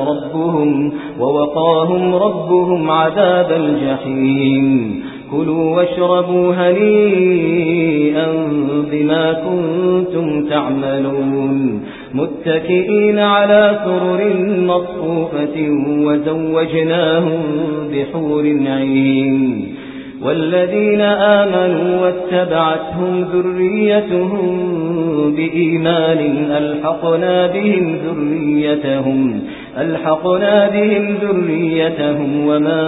ربهم ووقاهم ربهم عذاب الجحيم. كلوا واشربوا هنيئا بما كنتم تعملون. متكئين على سرر مصفوفة وزوجناهم بحور عين. والذين آمنوا واتبعتهم ذريتهم بإيمان ألحقنا بهم ذريتهم. ألحقنا بهم ذريتهم وما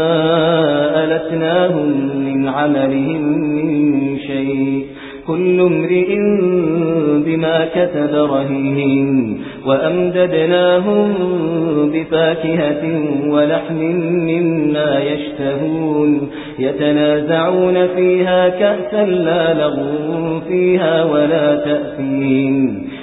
ألتناهم من عملهم من شيء. كل امرئ بما كتب رهين. وأمددناهم بفاكهة ولحم مما يشتهون. يتنازعون فيها كأسا لا لغو فيها ولا تأثين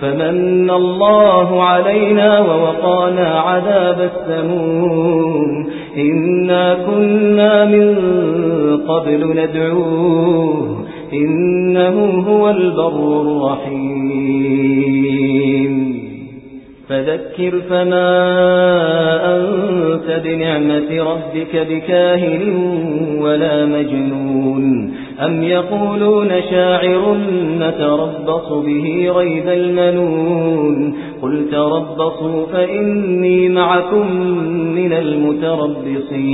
فمن الله علينا ووقانا عذاب السموم. إنا كنا من قبل ندعوه. إنه هو البر الرحيم. فذكر فما أنت بنعمة ربك بكاهن ولا مجنون. أم يقولون شاعر نتربص به ريب المنون قل تربصوا فإني معكم من المتربصين